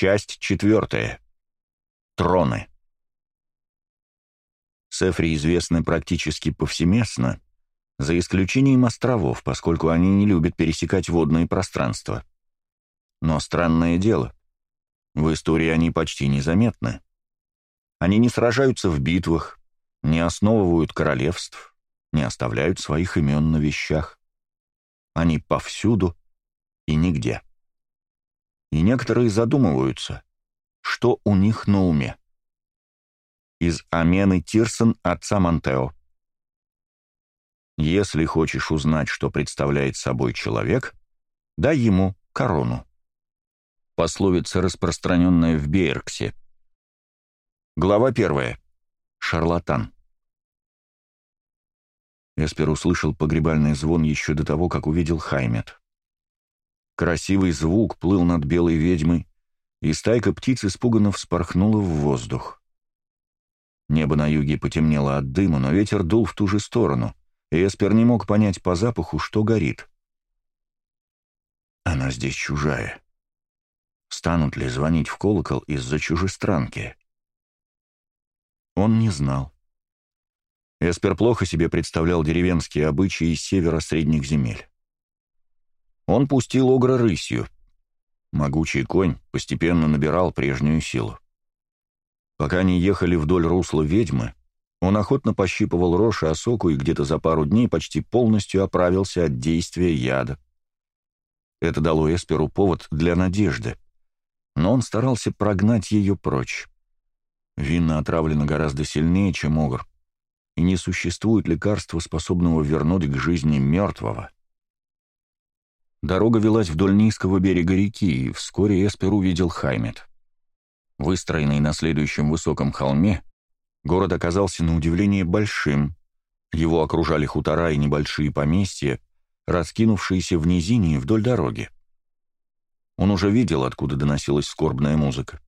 Часть четвертая. Троны. Сефри известны практически повсеместно, за исключением островов, поскольку они не любят пересекать водные пространства. Но странное дело, в истории они почти незаметны. Они не сражаются в битвах, не основывают королевств, не оставляют своих имен на вещах. Они повсюду и нигде и некоторые задумываются, что у них на уме. Из Амены Тирсон отца Монтео. Если хочешь узнать, что представляет собой человек, дай ему корону. Пословица, распространенная в Бейерксе. Глава первая. Шарлатан. Эспер услышал погребальный звон еще до того, как увидел Хаймет. Красивый звук плыл над белой ведьмой, и стайка птиц испуганно вспорхнула в воздух. Небо на юге потемнело от дыма, но ветер дул в ту же сторону, и Эспер не мог понять по запаху, что горит. Она здесь чужая. Станут ли звонить в колокол из-за чужестранки? Он не знал. Эспер плохо себе представлял деревенские обычаи из севера средних земель он пустил Огра рысью. Могучий конь постепенно набирал прежнюю силу. Пока они ехали вдоль русла ведьмы, он охотно пощипывал рожь и осоку и где-то за пару дней почти полностью оправился от действия яда. Это дало Эсперу повод для надежды, но он старался прогнать ее прочь. Вина отравлена гораздо сильнее, чем огр, и не существует лекарства, способного вернуть к жизни мертвого. Дорога велась вдоль низкого берега реки, и вскоре Эспер увидел Хаймет. Выстроенный на следующем высоком холме, город оказался на удивление большим. Его окружали хутора и небольшие поместья, раскинувшиеся в низине и вдоль дороги. Он уже видел, откуда доносилась скорбная музыка.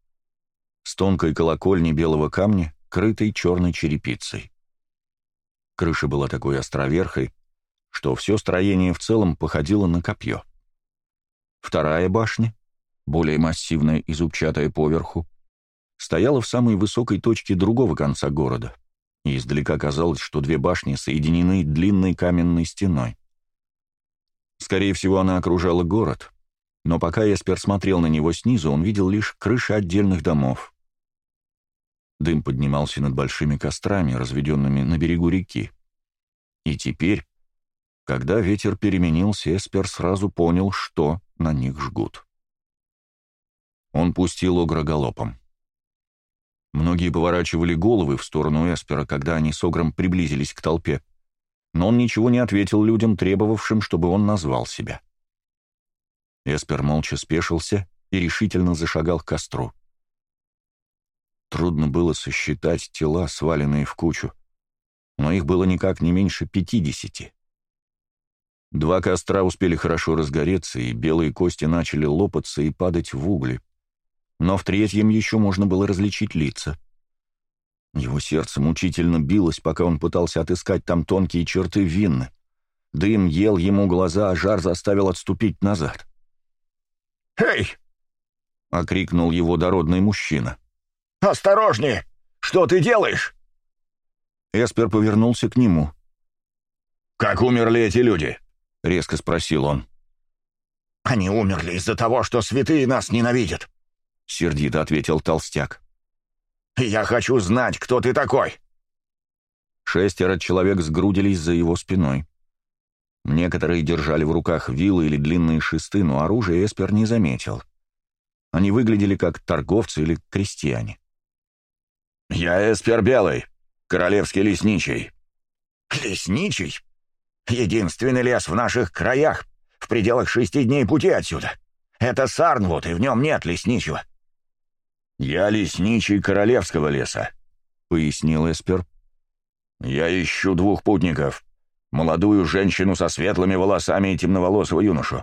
С тонкой колокольни белого камня, крытой черной черепицей. Крыша была такой островерхой, что все строение в целом походило на копье. Вторая башня, более массивная и зубчатая поверху, стояла в самой высокой точке другого конца города, и издалека казалось, что две башни соединены длинной каменной стеной. Скорее всего, она окружала город, но пока Эспер смотрел на него снизу, он видел лишь крыши отдельных домов. Дым поднимался над большими кострами, разведенными на берегу реки. И теперь, когда ветер переменился, Эспер сразу понял, что на них жгут. Он пустил Огра галопом. Многие поворачивали головы в сторону Эспера, когда они с Огром приблизились к толпе, но он ничего не ответил людям, требовавшим, чтобы он назвал себя. Эспер молча спешился и решительно зашагал к костру. Трудно было сосчитать тела, сваленные в кучу, но их было никак не меньше пятидесяти. Два костра успели хорошо разгореться, и белые кости начали лопаться и падать в угли. Но в третьем еще можно было различить лица. Его сердце мучительно билось, пока он пытался отыскать там тонкие черты винны. Дым ел ему глаза, а жар заставил отступить назад. «Эй!» — окрикнул его дородный мужчина. «Осторожнее! Что ты делаешь?» Эспер повернулся к нему. «Как умерли эти люди?» — резко спросил он. «Они умерли из-за того, что святые нас ненавидят», — сердито ответил толстяк. «Я хочу знать, кто ты такой!» Шестеро человек сгрудились за его спиной. Некоторые держали в руках вилы или длинные шесты, но оружие Эспер не заметил. Они выглядели как торговцы или крестьяне. «Я Эспер Белый, королевский лесничий». «Лесничий?» Единственный лес в наших краях, в пределах шести дней пути отсюда. Это Сарнвуд, и в нем нет лесничего». «Я лесничий Королевского леса», — пояснил Эспер. «Я ищу двух путников, молодую женщину со светлыми волосами и темноволосого юношу.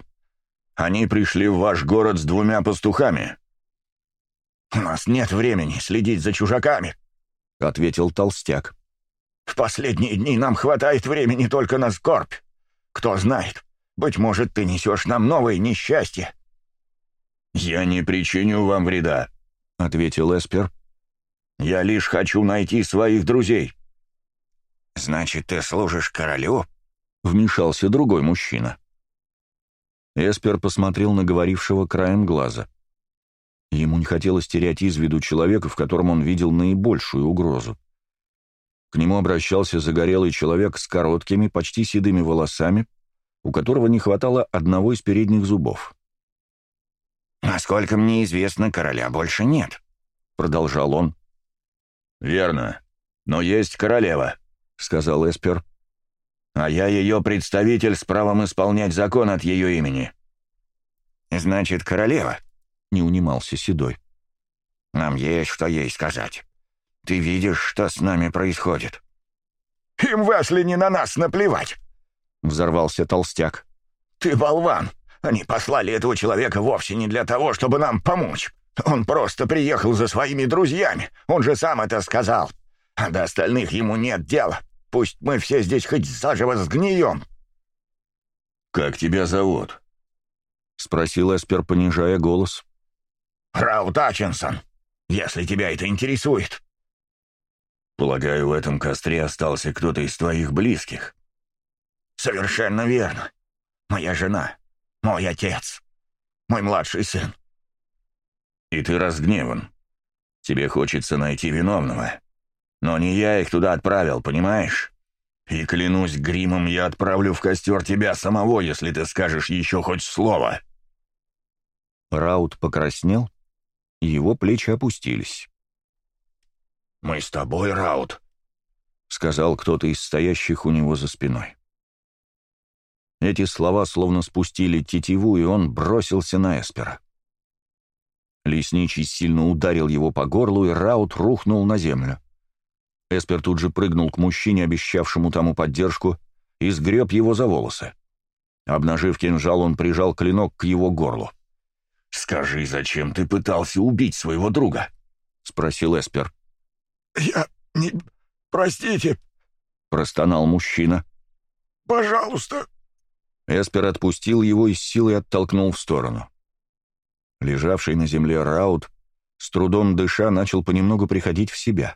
Они пришли в ваш город с двумя пастухами». «У нас нет времени следить за чужаками», — ответил толстяк. В последние дни нам хватает времени только на скорбь. Кто знает, быть может, ты несешь нам новое несчастье». «Я не причиню вам вреда», — ответил Эспер. «Я лишь хочу найти своих друзей». «Значит, ты служишь королю?» — вмешался другой мужчина. Эспер посмотрел на говорившего краем глаза. Ему не хотелось терять из виду человека, в котором он видел наибольшую угрозу. К нему обращался загорелый человек с короткими, почти седыми волосами, у которого не хватало одного из передних зубов. «Насколько мне известно, короля больше нет», — продолжал он. «Верно. Но есть королева», — сказал Эспер. «А я ее представитель с правом исполнять закон от ее имени». «Значит, королева», — не унимался Седой. «Нам есть что ей сказать. Ты видишь, что с нами происходит?» «Им вошли не на нас наплевать!» — взорвался толстяк. «Ты болван! Они послали этого человека вовсе не для того, чтобы нам помочь. Он просто приехал за своими друзьями, он же сам это сказал. А до остальных ему нет дела. Пусть мы все здесь хоть заживо сгнием». «Как тебя зовут?» — спросил Эспер, понижая голос. Рау Ачинсон, если тебя это интересует». Полагаю, в этом костре остался кто-то из твоих близких. Совершенно верно. Моя жена, мой отец, мой младший сын. И ты разгневан. Тебе хочется найти виновного. Но не я их туда отправил, понимаешь? И клянусь гримом, я отправлю в костер тебя самого, если ты скажешь еще хоть слово. Раут покраснел, его плечи опустились. «Мы с тобой, Раут», — сказал кто-то из стоящих у него за спиной. Эти слова словно спустили тетиву, и он бросился на Эспера. Лесничий сильно ударил его по горлу, и Раут рухнул на землю. Эспер тут же прыгнул к мужчине, обещавшему тому поддержку, и сгреб его за волосы. Обнажив кинжал, он прижал клинок к его горлу. «Скажи, зачем ты пытался убить своего друга?» — спросил Эспер. Я не... простите! простонал мужчина. «Пожалуйста!» Эспер отпустил его и с силой оттолкнул в сторону. Лежавший на земле Раут, с трудом дыша, начал понемногу приходить в себя.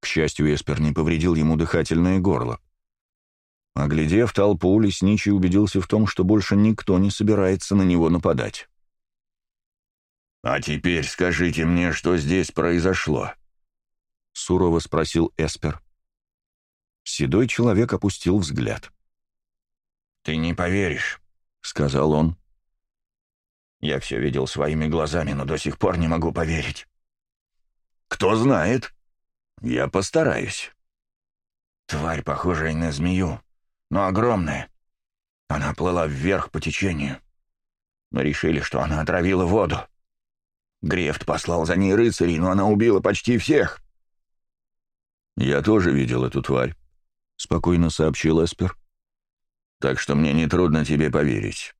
К счастью, Эспер не повредил ему дыхательное горло. Оглядев толпу, лесничий убедился в том, что больше никто не собирается на него нападать. «А теперь скажите мне, что здесь произошло», сурово спросил Эспер. Седой человек опустил взгляд. «Ты не поверишь», — сказал он. «Я все видел своими глазами, но до сих пор не могу поверить». «Кто знает? Я постараюсь». Тварь, похожая на змею, но огромная. Она плыла вверх по течению. Мы решили, что она отравила воду. Грефт послал за ней рыцарей, но она убила почти всех. «Я тоже видел эту тварь», — спокойно сообщил Эспер. «Так что мне нетрудно тебе поверить.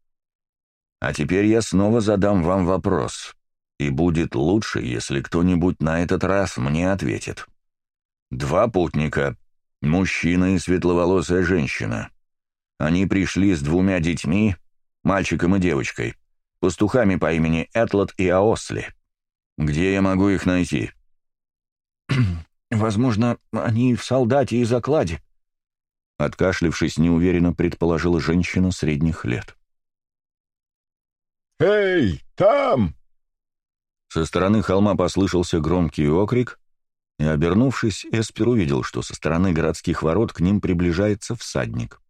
А теперь я снова задам вам вопрос, и будет лучше, если кто-нибудь на этот раз мне ответит. Два путника, мужчина и светловолосая женщина. Они пришли с двумя детьми, мальчиком и девочкой, пастухами по имени Этлот и Аосли. Где я могу их найти?» Возможно, они в солдате и закладе. Откашлившись, неуверенно предположила женщина средних лет. «Эй, там!» Со стороны холма послышался громкий окрик, и, обернувшись, Эспер увидел, что со стороны городских ворот к ним приближается всадник.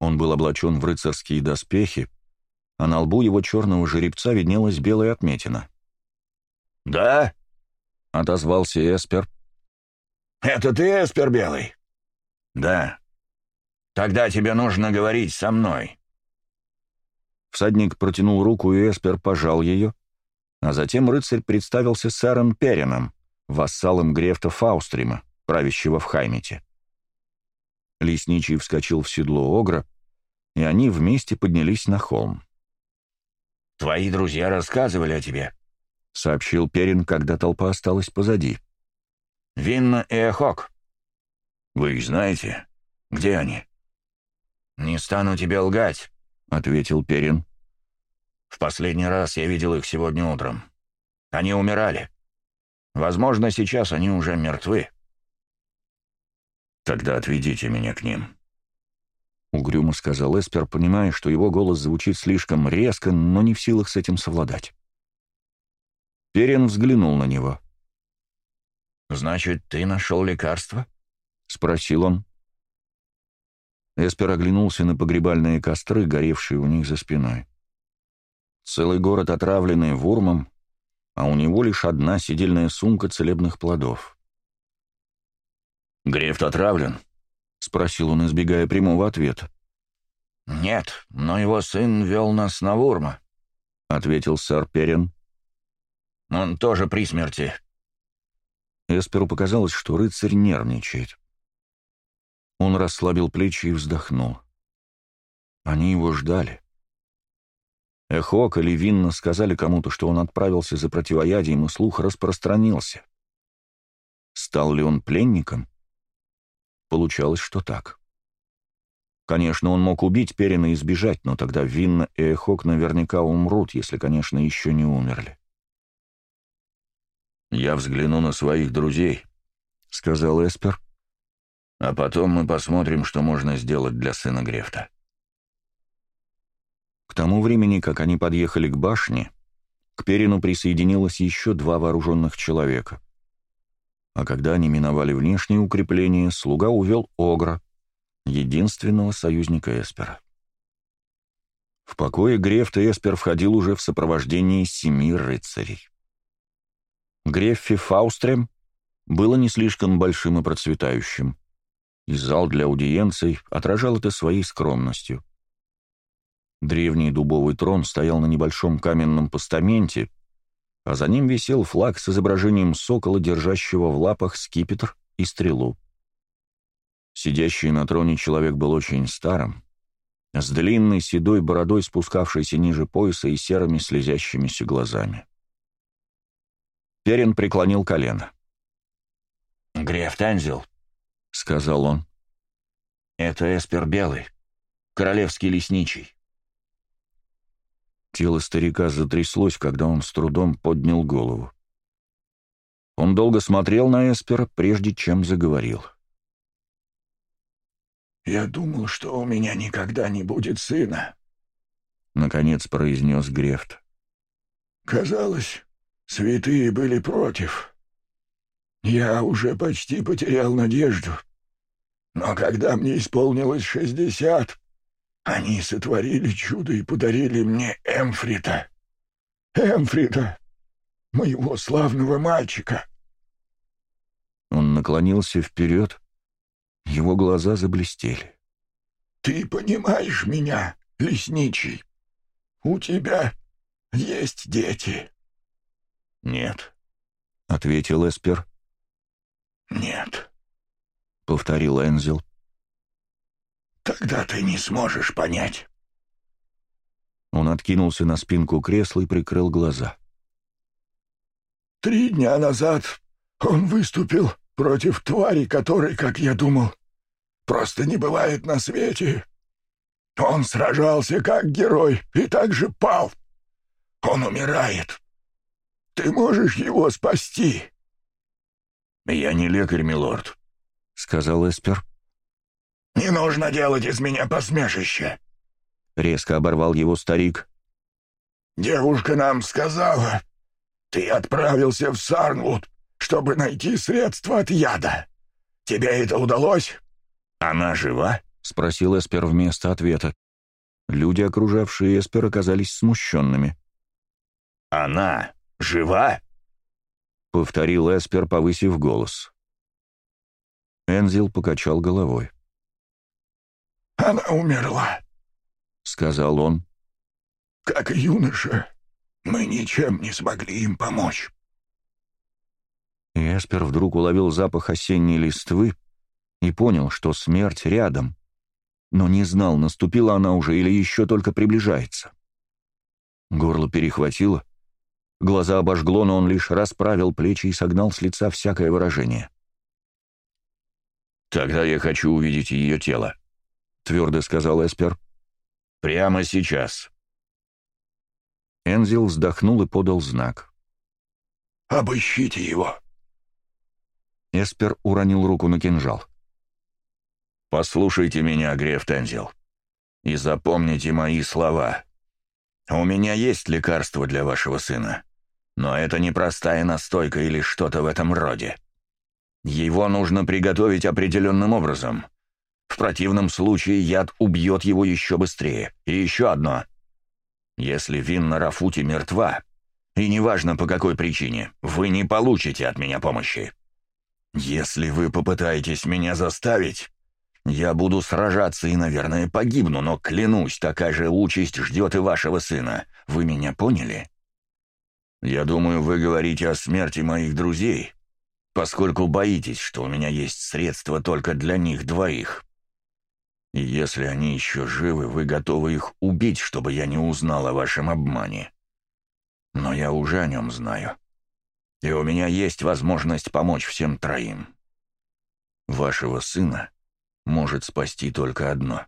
Он был облачен в рыцарские доспехи, а на лбу его черного жеребца виднелась белая отметина. «Да?» — отозвался Эспер, «Это ты, Эспер Белый?» «Да». «Тогда тебе нужно говорить со мной». Всадник протянул руку, и Эспер пожал ее, а затем рыцарь представился сэром Перином, вассалом Грефта Фаустрима, правящего в Хаймите. Лесничий вскочил в седло Огра, и они вместе поднялись на холм. «Твои друзья рассказывали о тебе», — сообщил Перин, когда толпа осталась позади. Винна и Эхок». «Вы их знаете? Где они?» «Не стану тебе лгать», — ответил Перин. «В последний раз я видел их сегодня утром. Они умирали. Возможно, сейчас они уже мертвы». «Тогда отведите меня к ним», — угрюмо сказал Эспер, понимая, что его голос звучит слишком резко, но не в силах с этим совладать. Перин взглянул на него. «Значит, ты нашел лекарство?» — спросил он. Эспер оглянулся на погребальные костры, горевшие у них за спиной. Целый город, отравленный вурмом, а у него лишь одна сидельная сумка целебных плодов. «Грефт отравлен?» — спросил он, избегая прямого ответа. «Нет, но его сын вел нас на Вурма», — ответил сэр Перин. «Он тоже при смерти. Эсперу показалось, что рыцарь нервничает. Он расслабил плечи и вздохнул. Они его ждали. Эхок или Винна сказали кому-то, что он отправился за противоядием, и слух распространился. Стал ли он пленником? Получалось, что так. Конечно, он мог убить Перина и избежать, но тогда Винна и Эхок наверняка умрут, если, конечно, еще не умерли. «Я взгляну на своих друзей», — сказал Эспер. «А потом мы посмотрим, что можно сделать для сына Грефта». К тому времени, как они подъехали к башне, к Перину присоединилось еще два вооруженных человека. А когда они миновали внешние укрепления, слуга увел Огра, единственного союзника Эспера. В покое Грефт Эспер входил уже в сопровождении семи рыцарей. Греффи Фаустрем было не слишком большим и процветающим, и зал для аудиенций отражал это своей скромностью. Древний дубовый трон стоял на небольшом каменном постаменте, а за ним висел флаг с изображением сокола, держащего в лапах скипетр и стрелу. Сидящий на троне человек был очень старым, с длинной седой бородой, спускавшейся ниже пояса и серыми слезящимися глазами. Перин преклонил колено. «Греф Танзел», — сказал он. «Это Эспер Белый, королевский лесничий». Тело старика затряслось, когда он с трудом поднял голову. Он долго смотрел на Эспера, прежде чем заговорил. «Я думал, что у меня никогда не будет сына», — наконец произнес Грефт. «Казалось, Святые были против. Я уже почти потерял надежду. Но когда мне исполнилось шестьдесят, они сотворили чудо и подарили мне Эмфрита. Эмфрита, моего славного мальчика. Он наклонился вперед, его глаза заблестели. «Ты понимаешь меня, лесничий? У тебя есть дети». «Нет», — ответил Эспер. «Нет», — повторил Энзел. «Тогда ты не сможешь понять». Он откинулся на спинку кресла и прикрыл глаза. «Три дня назад он выступил против твари, которой, как я думал, просто не бывает на свете. Он сражался как герой и также пал. Он умирает, ты можешь его спасти?» «Я не лекарь, милорд», — сказал Эспер. «Не нужно делать из меня посмешище», — резко оборвал его старик. «Девушка нам сказала, ты отправился в Сарнвуд, чтобы найти средства от яда. Тебе это удалось?» «Она жива?» — спросил Эспер вместо ответа. Люди, окружавшие Эспер, оказались смущенными. «Она «Жива?» — повторил Эспер, повысив голос. Энзил покачал головой. «Она умерла», — сказал он. «Как и юноша, мы ничем не смогли им помочь». Эспер вдруг уловил запах осенней листвы и понял, что смерть рядом, но не знал, наступила она уже или еще только приближается. Горло перехватило — Глаза обожгло, но он лишь расправил плечи и согнал с лица всякое выражение. «Тогда я хочу увидеть ее тело», — твердо сказал Эспер. «Прямо сейчас». Энзил вздохнул и подал знак. «Обыщите его!» Эспер уронил руку на кинжал. «Послушайте меня, Греф Энзил, и запомните мои слова. У меня есть лекарство для вашего сына. Но это не простая настойка или что-то в этом роде. Его нужно приготовить определенным образом. В противном случае яд убьет его еще быстрее. И еще одно. Если Вин на Рафуте мертва, и неважно по какой причине, вы не получите от меня помощи. Если вы попытаетесь меня заставить, я буду сражаться и, наверное, погибну, но клянусь, такая же участь ждет и вашего сына. Вы меня поняли?» Я думаю, вы говорите о смерти моих друзей, поскольку боитесь, что у меня есть средства только для них двоих. И если они еще живы, вы готовы их убить, чтобы я не узнал о вашем обмане. Но я уже о нем знаю. И у меня есть возможность помочь всем троим. Вашего сына может спасти только одно.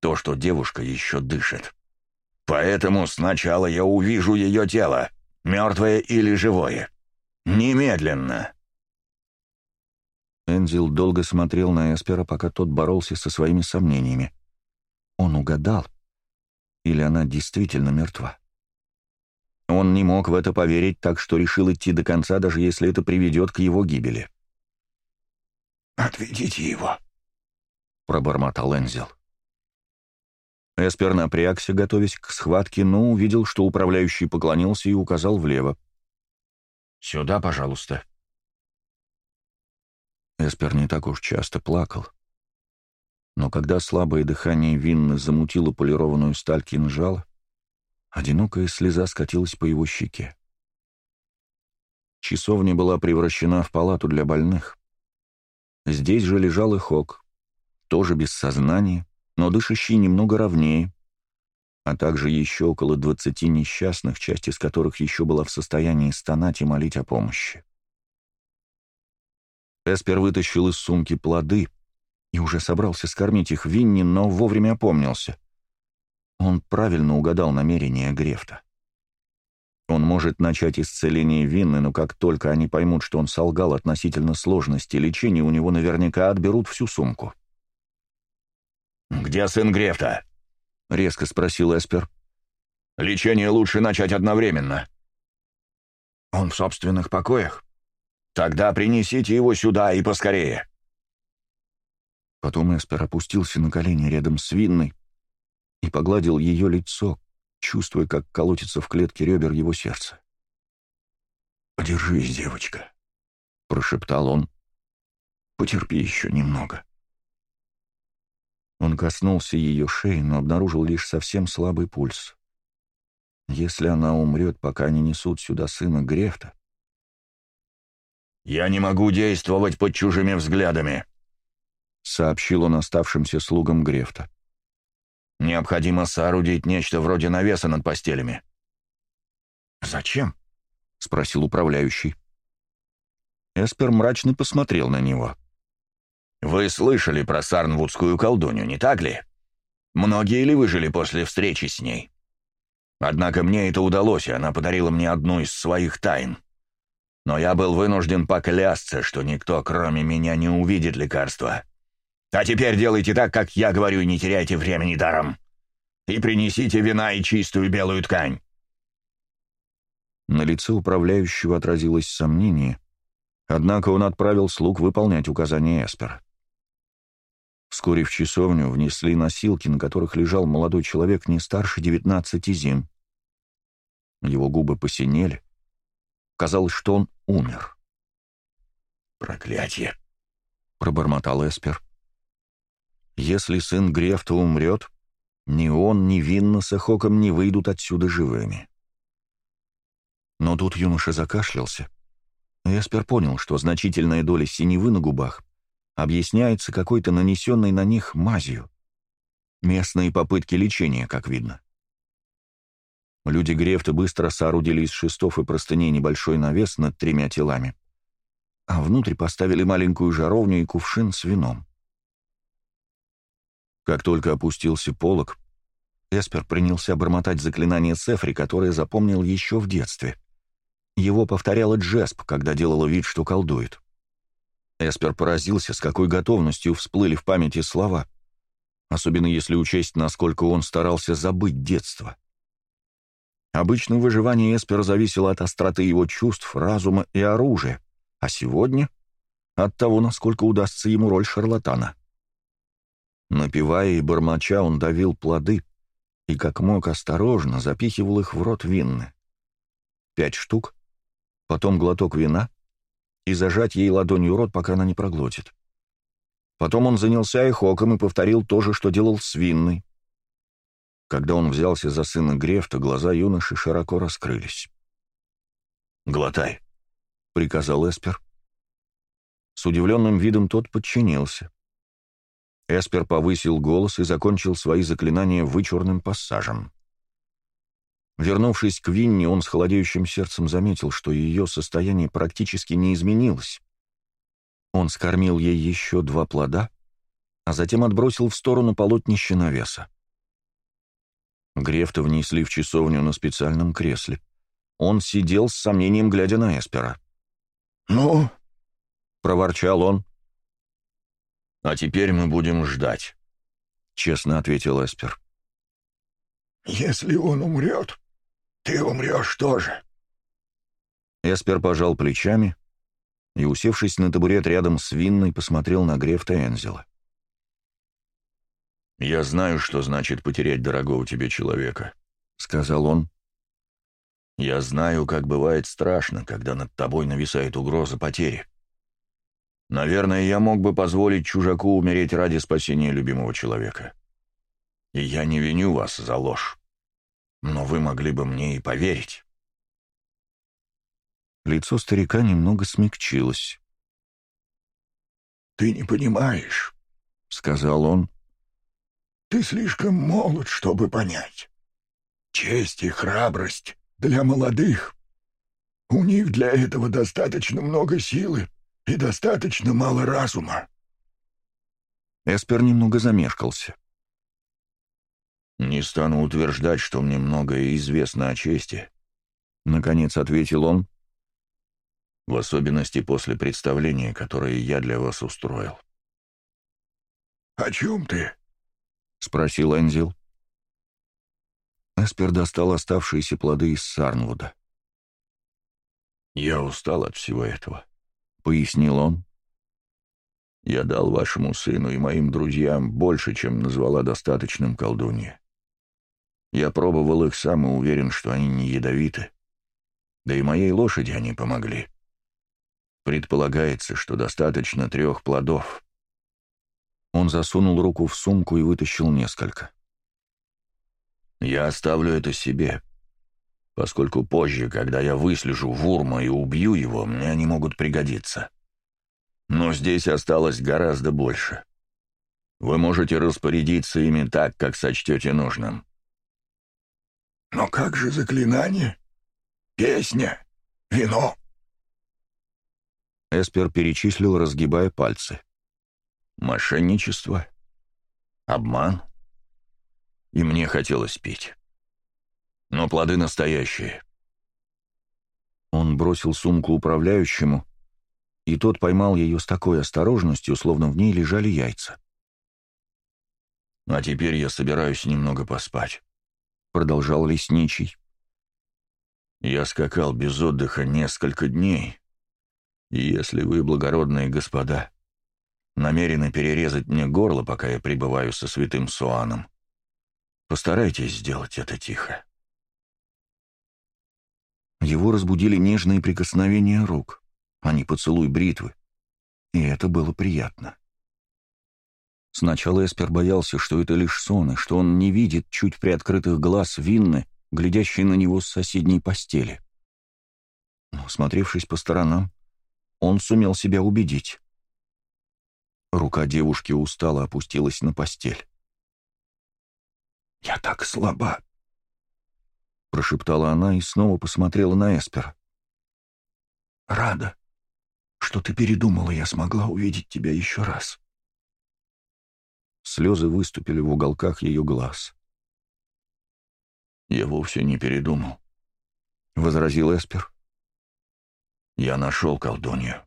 То, что девушка еще дышит. Поэтому сначала я увижу ее тело. Мертвое или живое. Немедленно!» Энзил долго смотрел на Эспера, пока тот боролся со своими сомнениями. Он угадал. Или она действительно мертва? Он не мог в это поверить, так что решил идти до конца, даже если это приведет к его гибели. «Отведите его», — пробормотал Энзил. Эспер напрягся, готовясь к схватке, но увидел, что управляющий поклонился и указал влево. «Сюда, пожалуйста». Эспер не так уж часто плакал. Но когда слабое дыхание винны замутило полированную сталь кинжала, одинокая слеза скатилась по его щеке. Часовня была превращена в палату для больных. Здесь же лежал и Хок, тоже без сознания, но дышащие немного ровнее, а также еще около двадцати несчастных, часть из которых еще была в состоянии стонать и молить о помощи. Эспер вытащил из сумки плоды и уже собрался скормить их Винни, но вовремя опомнился. Он правильно угадал намерение Грефта. Он может начать исцеление Винны, но как только они поймут, что он солгал относительно сложности лечения, у него наверняка отберут всю сумку. «Где сын Грефта?» — резко спросил Эспер. «Лечение лучше начать одновременно». «Он в собственных покоях?» «Тогда принесите его сюда и поскорее». Потом Эспер опустился на колени рядом с Винной и погладил ее лицо, чувствуя, как колотится в клетке ребер его сердце. «Держись, девочка», — прошептал он. «Потерпи еще немного». Он коснулся ее шеи, но обнаружил лишь совсем слабый пульс. Если она умрет, пока они несут сюда сына Грефта... «Я не могу действовать под чужими взглядами», — сообщил он оставшимся слугам Грефта. «Необходимо соорудить нечто вроде навеса над постелями». «Зачем?» — спросил управляющий. Эспер мрачно посмотрел на него. Вы слышали про сарнвудскую колдунью, не так ли? Многие ли выжили после встречи с ней? Однако мне это удалось, и она подарила мне одну из своих тайн. Но я был вынужден поклясться, что никто, кроме меня, не увидит лекарства. А теперь делайте так, как я говорю, и не теряйте времени даром. И принесите вина и чистую белую ткань. На лице управляющего отразилось сомнение, однако он отправил слуг выполнять указания Эспера. Вскоре в часовню внесли носилки, на которых лежал молодой человек не старше 19 зим. Его губы посинели. Казалось, что он умер. «Проклятье!» — пробормотал Эспер. «Если сын Грефта умрет, ни он, ни Винна с Эхоком не выйдут отсюда живыми». Но тут юноша закашлялся. Эспер понял, что значительная доля синевы на губах объясняется какой-то нанесенной на них мазью. Местные попытки лечения, как видно. Люди Грефта быстро соорудили из шестов и простыней небольшой навес над тремя телами, а внутрь поставили маленькую жаровню и кувшин с вином. Как только опустился полог, Эспер принялся бормотать заклинание Сефри, которое запомнил еще в детстве. Его повторяла Джесп, когда делала вид, что колдует. Эспер поразился, с какой готовностью всплыли в памяти слова, особенно если учесть, насколько он старался забыть детство. Обычно выживание Эспера зависело от остроты его чувств, разума и оружия, а сегодня — от того, насколько удастся ему роль шарлатана. Напивая и бормоча, он давил плоды и, как мог, осторожно запихивал их в рот винны. Пять штук, потом глоток вина — и зажать ей ладонью рот, пока она не проглотит. Потом он занялся эхоком и повторил то же, что делал с Винной. Когда он взялся за сына Грефта, глаза юноши широко раскрылись. «Глотай», — приказал Эспер. С удивленным видом тот подчинился. Эспер повысил голос и закончил свои заклинания вычурным пассажем. Вернувшись к Винни, он с холодеющим сердцем заметил, что ее состояние практически не изменилось. Он скормил ей еще два плода, а затем отбросил в сторону полотнище навеса. Грефта внесли в часовню на специальном кресле. Он сидел с сомнением, глядя на Эспера. «Ну?» — проворчал он. «А теперь мы будем ждать», — честно ответил Эспер. «Если он умрет, ты умрешь тоже». Эспер пожал плечами и, усевшись на табурет рядом с Винной, посмотрел на Грефта Энзела. «Я знаю, что значит потерять дорогого тебе человека», — сказал он. «Я знаю, как бывает страшно, когда над тобой нависает угроза потери. Наверное, я мог бы позволить чужаку умереть ради спасения любимого человека. И я не виню вас за ложь но вы могли бы мне и поверить». Лицо старика немного смягчилось. «Ты не понимаешь», — сказал он. «Ты слишком молод, чтобы понять. Честь и храбрость для молодых. У них для этого достаточно много силы и достаточно мало разума». Эспер немного замешкался. «Не стану утверждать, что мне многое известно о чести», — наконец ответил он, «в особенности после представления, которое я для вас устроил». «О чем ты?» — спросил Энзил. Аспер достал оставшиеся плоды из Сарнвуда. «Я устал от всего этого», — пояснил он. «Я дал вашему сыну и моим друзьям больше, чем назвала достаточным колдунья. Я пробовал их сам и уверен, что они не ядовиты. Да и моей лошади они помогли. Предполагается, что достаточно трех плодов. Он засунул руку в сумку и вытащил несколько. Я оставлю это себе, поскольку позже, когда я выслежу Вурма и убью его, мне они могут пригодиться. Но здесь осталось гораздо больше. Вы можете распорядиться ими так, как сочтете нужным. Но как же песня, вино. Эспер перечислил, разгибая пальцы. Мошенничество, обман. И мне хотелось пить. Но плоды настоящие. Он бросил сумку управляющему, и тот поймал ее с такой осторожностью, словно в ней лежали яйца. А теперь я собираюсь немного поспать продолжал лесничий. «Я скакал без отдыха несколько дней, и если вы, благородные господа, намерены перерезать мне горло, пока я пребываю со святым Суаном, постарайтесь сделать это тихо». Его разбудили нежные прикосновения рук, а не поцелуй бритвы, и это было приятно. Сначала Эспер боялся, что это лишь сон, и что он не видит чуть приоткрытых глаз Винны, глядящей на него с соседней постели. Но, смотревшись по сторонам, он сумел себя убедить. Рука девушки устало опустилась на постель. «Я так слаба!» — прошептала она и снова посмотрела на Эспера. «Рада, что ты передумала, я смогла увидеть тебя еще раз». Слезы выступили в уголках ее глаз. «Я вовсе не передумал», — возразил Эспер. «Я нашел колдунью,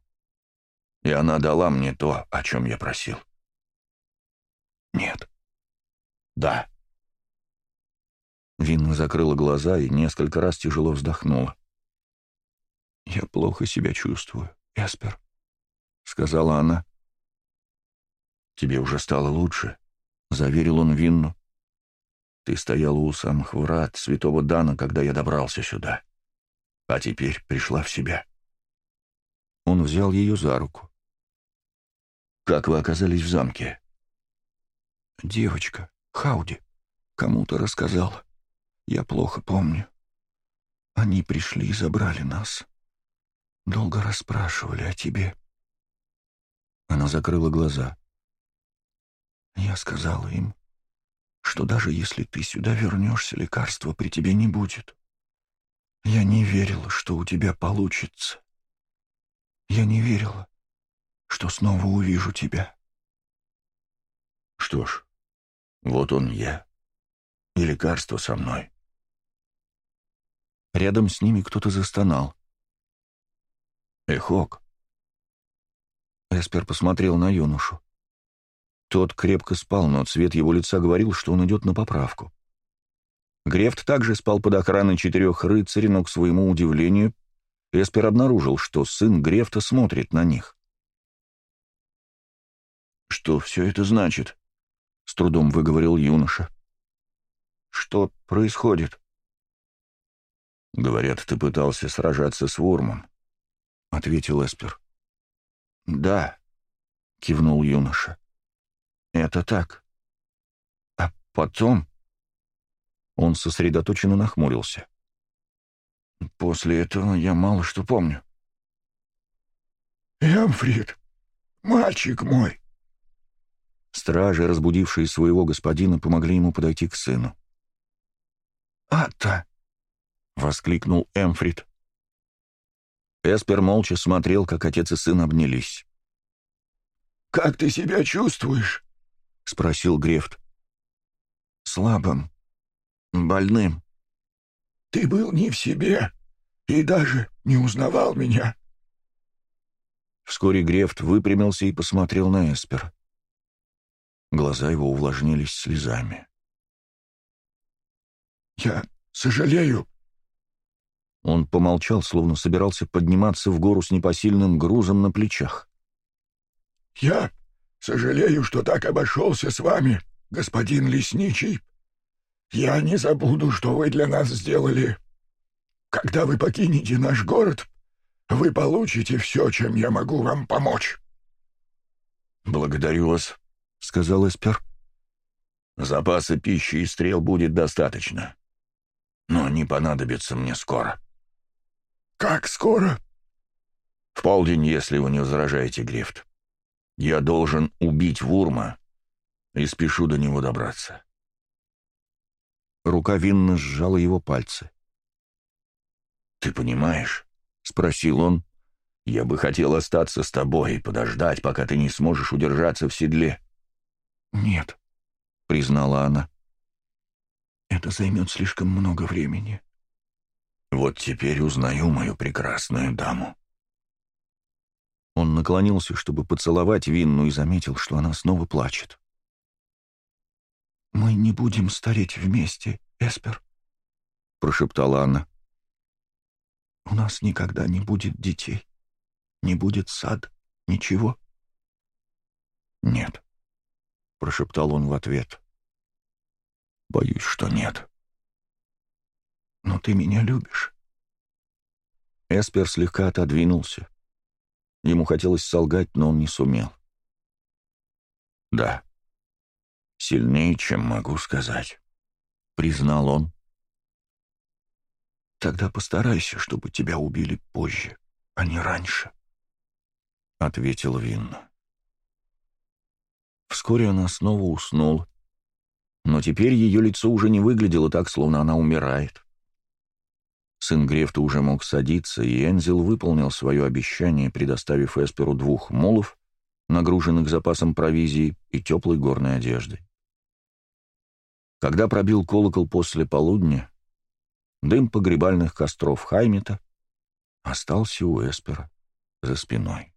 и она дала мне то, о чем я просил». «Нет». «Да». Винна закрыла глаза и несколько раз тяжело вздохнула. «Я плохо себя чувствую, Эспер», — сказала она. «Тебе уже стало лучше», — заверил он Винну. «Ты стояла у самых врат святого Дана, когда я добрался сюда. А теперь пришла в себя». Он взял ее за руку. «Как вы оказались в замке?» «Девочка, Хауди, кому-то рассказала. Я плохо помню. Они пришли и забрали нас. Долго расспрашивали о тебе». Она закрыла глаза. Я сказала им, что даже если ты сюда вернешься, лекарства при тебе не будет. Я не верила, что у тебя получится. Я не верила, что снова увижу тебя. Что ж, вот он я. И лекарство со мной. Рядом с ними кто-то Тот крепко спал, но цвет его лица говорил, что он идет на поправку. Грефт также спал под охраной четырех рыцарей, но, к своему удивлению, Эспер обнаружил, что сын Грефта смотрит на них. «Что все это значит?» — с трудом выговорил юноша. «Что происходит?» «Говорят, ты пытался сражаться с Вормом», — ответил Эспер. «Да», — кивнул юноша. Это так. А потом... Он сосредоточенно нахмурился. После этого я мало что помню. «Эмфрид, мальчик мой!» Стражи, разбудившие своего господина, помогли ему подойти к сыну. «Атта!» — воскликнул Эмфрид. Эспер молча смотрел, как отец и сын обнялись. «Как ты себя чувствуешь?» — спросил Грефт. «Слабым. Больным». «Ты был не в себе и даже не узнавал меня». Вскоре Грефт выпрямился и посмотрел на Эспер. Глаза его увлажнились слезами. «Я сожалею». Он помолчал, словно собирался подниматься в гору с непосильным грузом на плечах. «Я Сожалею, что так обошелся с вами, господин лесничий. Я не забуду, что вы для нас сделали. Когда вы покинете наш город, вы получите все, чем я могу вам помочь». «Благодарю вас», — сказал Эспер. «Запаса пищи и стрел будет достаточно, но не понадобится мне скоро». «Как скоро?» «В полдень, если вы не возражаете, Грифт». Я должен убить Вурма и спешу до него добраться. Рука винно сжала его пальцы. «Ты понимаешь?» — спросил он. «Я бы хотел остаться с тобой и подождать, пока ты не сможешь удержаться в седле». «Нет», — признала она. «Это займет слишком много времени». «Вот теперь узнаю мою прекрасную даму», он наклонился, чтобы поцеловать Винну, и заметил, что она снова плачет. «Мы не будем стареть вместе, Эспер», — прошептала она. «У нас никогда не будет детей, не будет сад, ничего». «Нет», — прошептал он в ответ. «Боюсь, что нет». «Но ты меня любишь». Эспер слегка отодвинулся. Ему хотелось солгать, но он не сумел. «Да, сильнее, чем могу сказать», — признал он. «Тогда постарайся, чтобы тебя убили позже, а не раньше», — ответил Винна. Вскоре она снова уснула, но теперь ее лицо уже не выглядело так, словно она умирает. Сын Грефта уже мог садиться, и Энзел выполнил свое обещание, предоставив Эсперу двух мулов, нагруженных запасом провизии и теплой горной одежды. Когда пробил колокол после полудня, дым погребальных костров Хаймета остался у Эспера за спиной.